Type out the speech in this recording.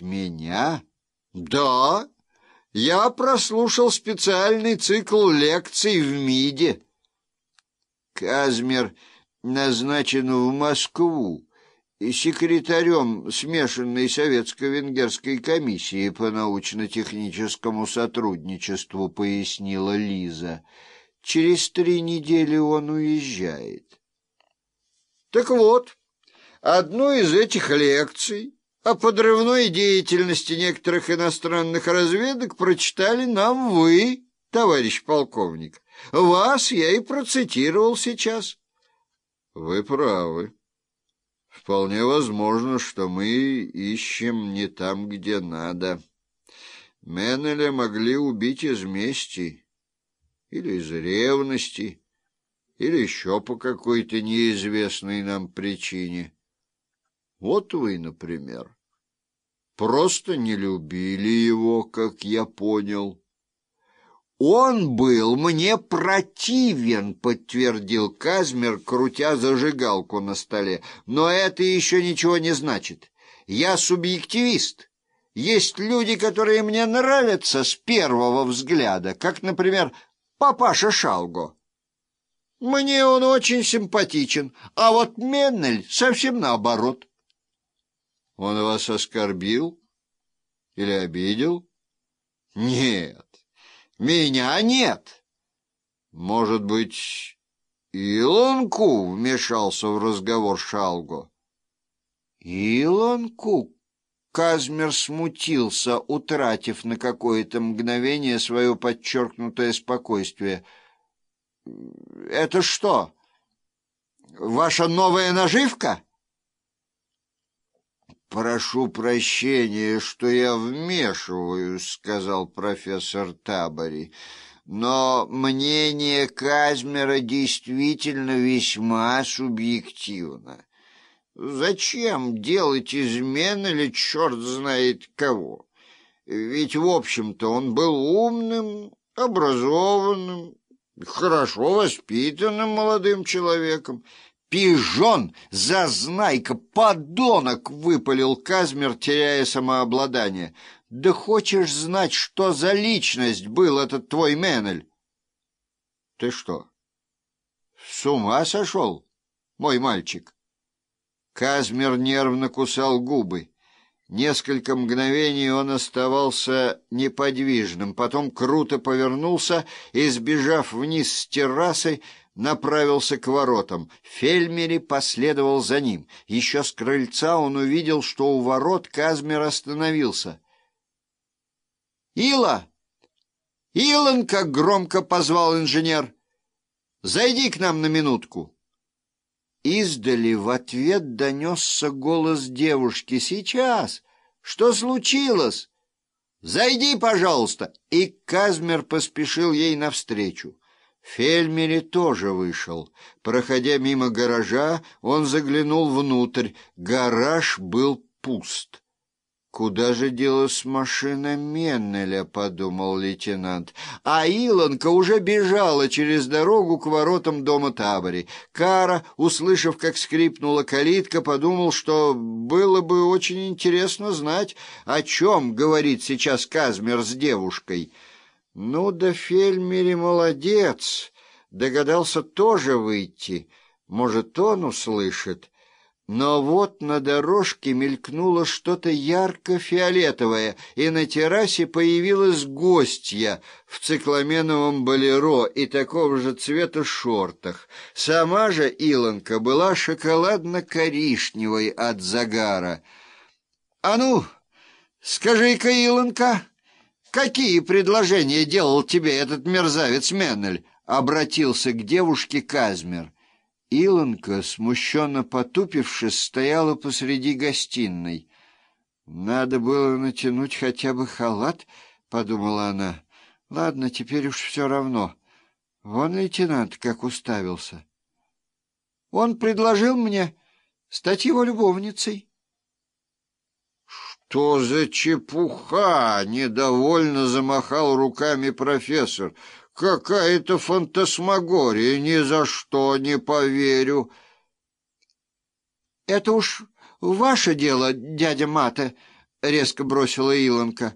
меня? Да, я прослушал специальный цикл лекций в МИДе. Казмер назначен в Москву секретарем смешанной советско-венгерской комиссии по научно-техническому сотрудничеству, пояснила Лиза. Через три недели он уезжает. Так вот, одну из этих лекций о подрывной деятельности некоторых иностранных разведок прочитали нам вы, товарищ полковник. Вас я и процитировал сейчас. Вы правы. Вполне возможно, что мы ищем не там, где надо. Меннеля могли убить из мести, или из ревности, или еще по какой-то неизвестной нам причине. Вот вы, например, просто не любили его, как я понял. «Он был мне противен», — подтвердил Казмер, крутя зажигалку на столе. «Но это еще ничего не значит. Я субъективист. Есть люди, которые мне нравятся с первого взгляда, как, например, папаша Шалго. Мне он очень симпатичен, а вот Меннель совсем наоборот». «Он вас оскорбил или обидел?» «Нет». Меня нет. Может быть, Илонку вмешался в разговор Шалго? Илонку? Казмер смутился, утратив на какое-то мгновение свое подчеркнутое спокойствие. «Это что, ваша новая наживка?» «Прошу прощения, что я вмешиваюсь», — сказал профессор Табори, «но мнение Казмера действительно весьма субъективно. Зачем делать измены или черт знает кого? Ведь, в общем-то, он был умным, образованным, хорошо воспитанным молодым человеком, «Пижон! Зазнайка! Подонок!» — выпалил Казмер, теряя самообладание. «Да хочешь знать, что за личность был этот твой Менель?» «Ты что, с ума сошел, мой мальчик?» Казмер нервно кусал губы. Несколько мгновений он оставался неподвижным, потом круто повернулся и, сбежав вниз с террасы, направился к воротам. Фельмери последовал за ним. Еще с крыльца он увидел, что у ворот Казмер остановился. «Ила! Илон!» — как громко позвал инженер. «Зайди к нам на минутку!» Издали в ответ донесся голос девушки. «Сейчас! Что случилось?» «Зайди, пожалуйста!» И Казмер поспешил ей навстречу. Фельмери тоже вышел. Проходя мимо гаража, он заглянул внутрь. Гараж был пуст. «Куда же делась машина Меннеля?» — подумал лейтенант. А Илонка уже бежала через дорогу к воротам дома Табори. Кара, услышав, как скрипнула калитка, подумал, что было бы очень интересно знать, о чем говорит сейчас Казмер с девушкой. Ну да Фельмери молодец, догадался тоже выйти. Может, он услышит. Но вот на дорожке мелькнуло что-то ярко-фиолетовое, и на террасе появилась гостья в цикламеновом болеро и такого же цвета шортах. Сама же Илонка была шоколадно-коричневой от загара. — А ну, скажи-ка, Илонка! «Какие предложения делал тебе этот мерзавец Меннель?» — обратился к девушке Казмер. Илонка, смущенно потупившись, стояла посреди гостиной. «Надо было натянуть хотя бы халат», — подумала она. «Ладно, теперь уж все равно. Вон лейтенант как уставился». «Он предложил мне стать его любовницей». «Что за чепуха?» — недовольно замахал руками профессор. «Какая-то фантасмагория, ни за что не поверю». «Это уж ваше дело, дядя Мата», резко бросила Илонка.